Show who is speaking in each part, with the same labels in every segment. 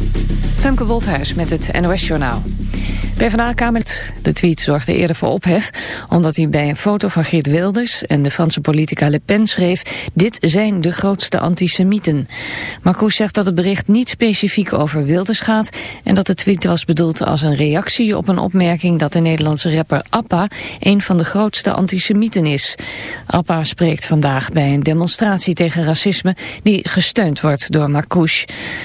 Speaker 1: you Femke Wolthuis met het NOS-journaal. PvdA-kamer de tweet zorgde eerder voor ophef... omdat hij bij een foto van Geert Wilders en de Franse politica Le Pen schreef... dit zijn de grootste antisemieten. Marcouch zegt dat het bericht niet specifiek over Wilders gaat... en dat de tweet was bedoeld als een reactie op een opmerking... dat de Nederlandse rapper Appa een van de grootste antisemieten is. Appa spreekt vandaag bij een demonstratie tegen racisme... die gesteund wordt door Marcouch.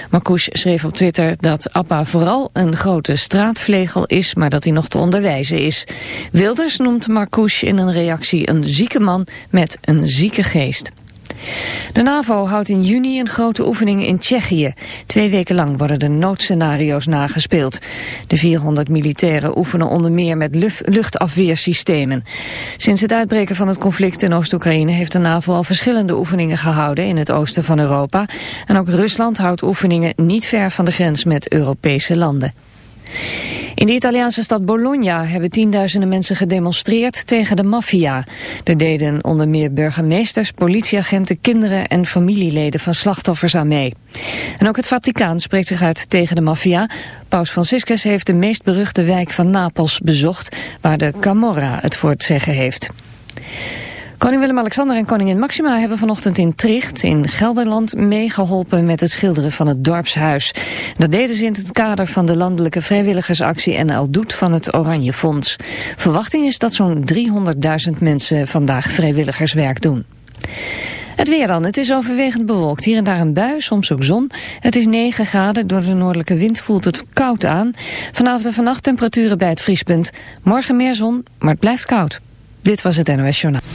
Speaker 1: Marcouch schreef op Twitter dat Appa vooral een grote straatvlegel is maar dat hij nog te onderwijzen is. Wilders noemt Marcouche in een reactie een zieke man met een zieke geest. De NAVO houdt in juni een grote oefening in Tsjechië. Twee weken lang worden de noodscenario's nagespeeld. De 400 militairen oefenen onder meer met luchtafweersystemen. Sinds het uitbreken van het conflict in Oost-Oekraïne... heeft de NAVO al verschillende oefeningen gehouden in het oosten van Europa. En ook Rusland houdt oefeningen niet ver van de grens met Europese landen. In de Italiaanse stad Bologna hebben tienduizenden mensen gedemonstreerd tegen de maffia. Er deden onder meer burgemeesters, politieagenten, kinderen en familieleden van slachtoffers aan mee. En ook het Vaticaan spreekt zich uit tegen de maffia. Paus Franciscus heeft de meest beruchte wijk van Napels bezocht, waar de Camorra het voor het zeggen heeft. Koning Willem-Alexander en koningin Maxima hebben vanochtend in Tricht in Gelderland meegeholpen met het schilderen van het dorpshuis. Dat deden ze in het kader van de landelijke vrijwilligersactie NL Doet van het Oranje Fonds. Verwachting is dat zo'n 300.000 mensen vandaag vrijwilligerswerk doen. Het weer dan. Het is overwegend bewolkt. Hier en daar een bui, soms ook zon. Het is 9 graden. Door de noordelijke wind voelt het koud aan. Vanavond en vannacht temperaturen bij het vriespunt. Morgen meer zon, maar het blijft koud. Dit was het NOS Journaal.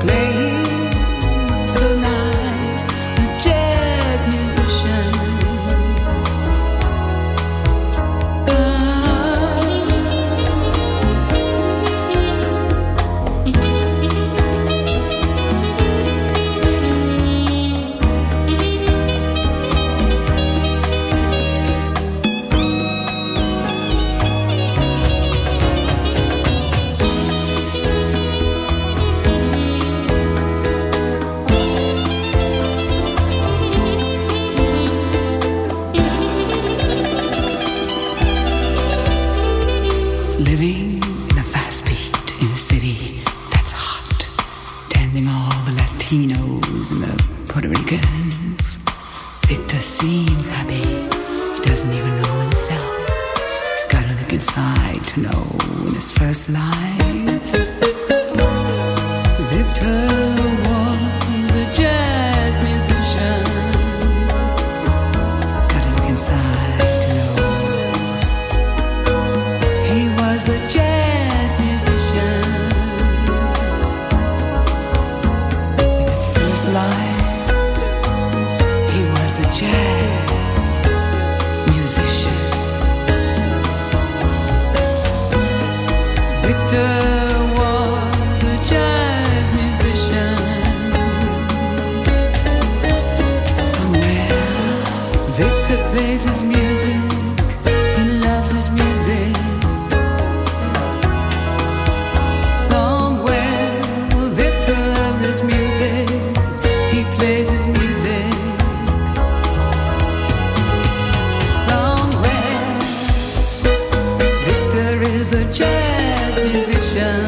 Speaker 2: Playing jazz musician.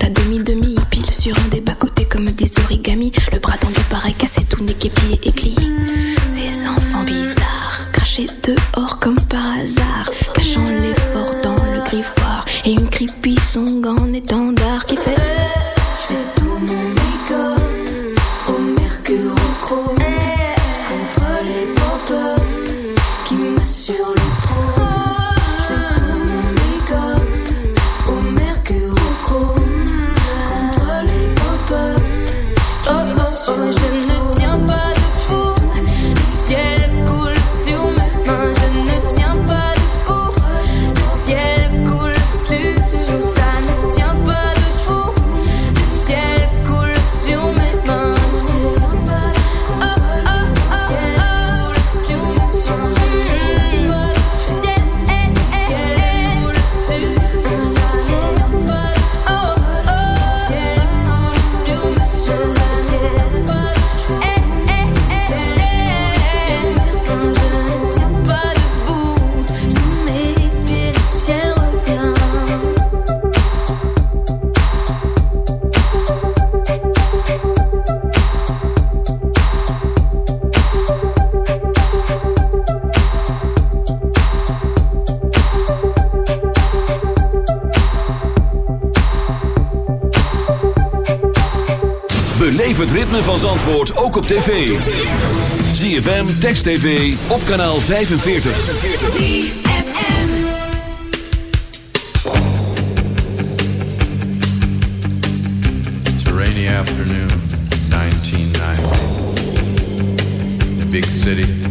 Speaker 3: het ritme van Zandvoort ook op tv. ZFM, Text TV, op kanaal 45.
Speaker 4: It's a rainy afternoon, 1990. The big city...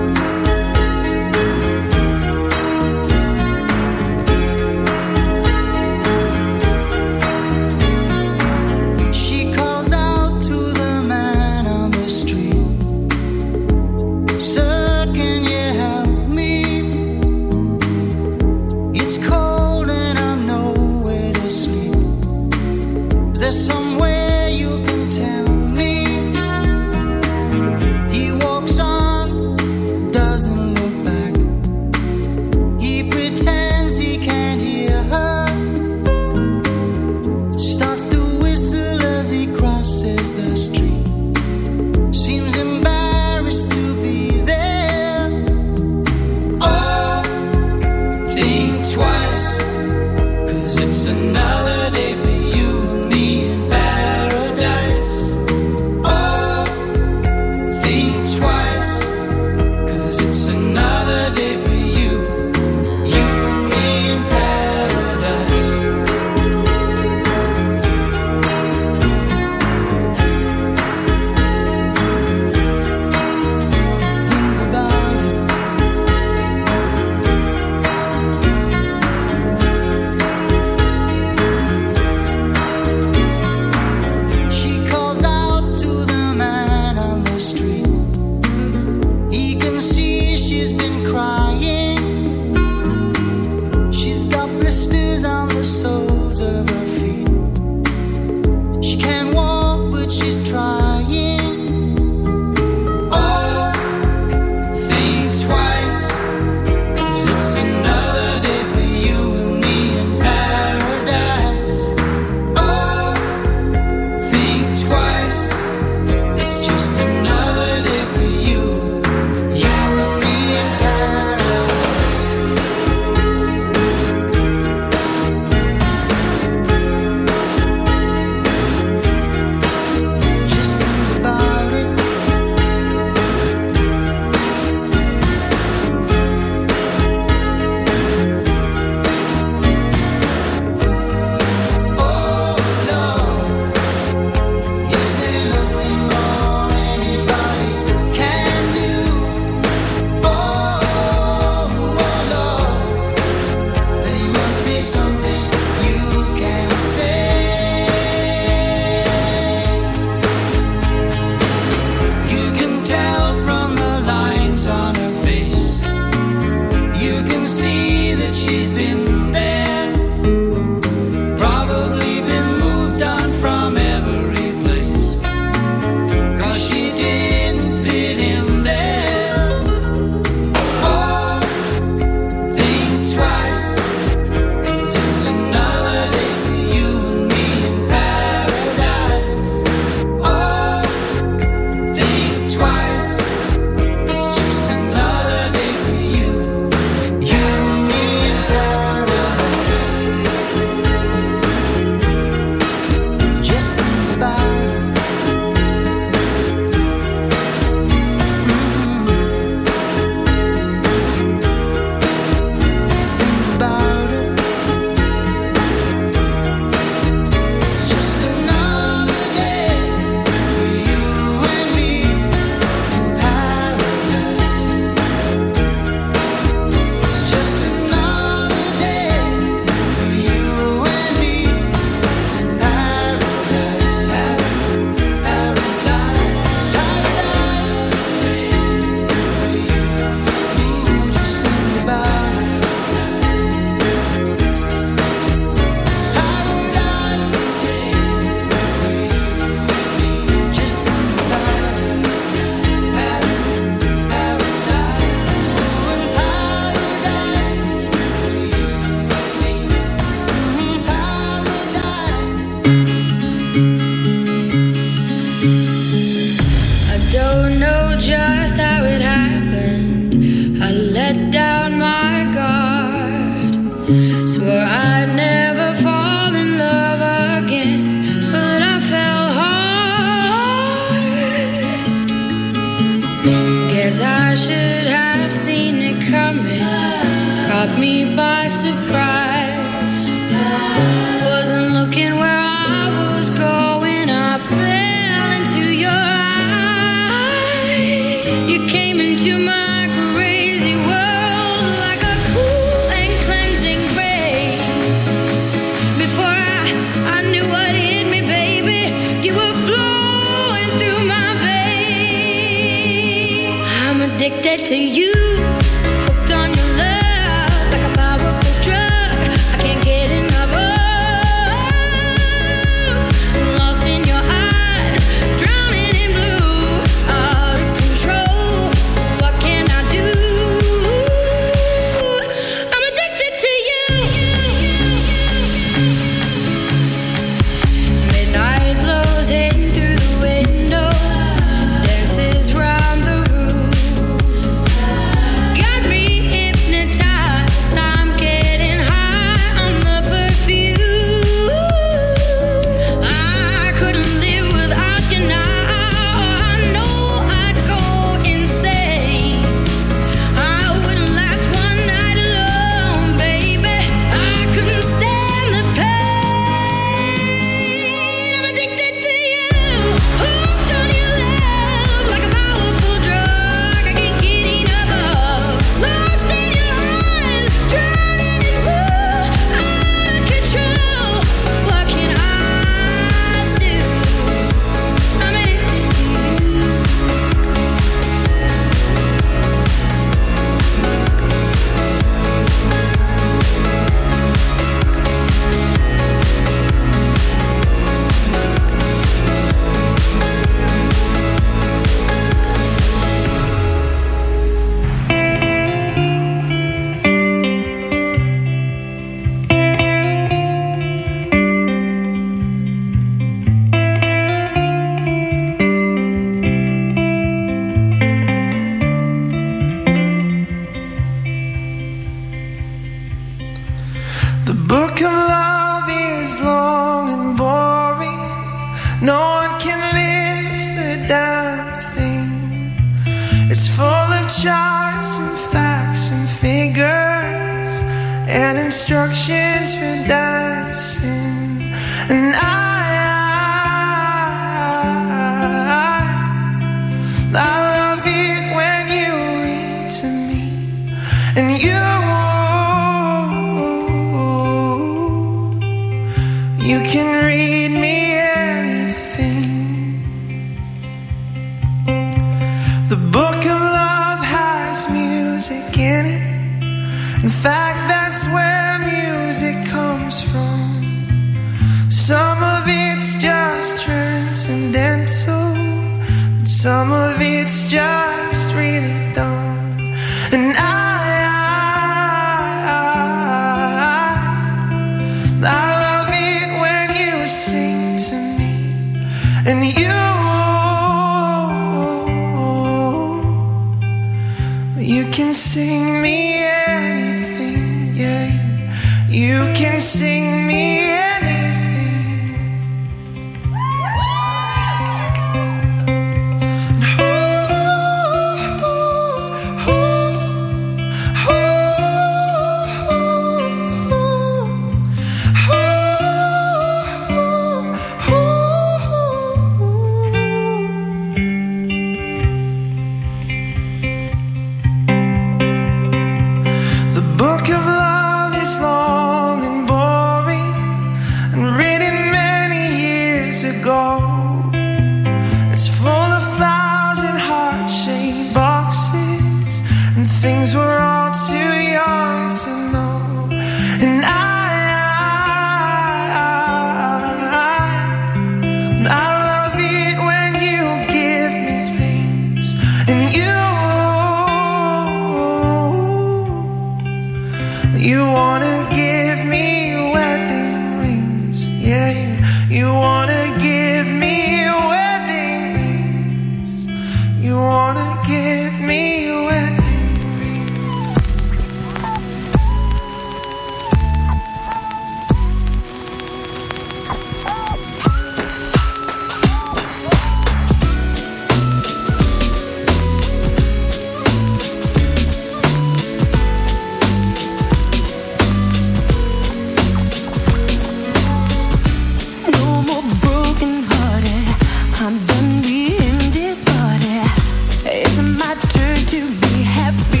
Speaker 2: happy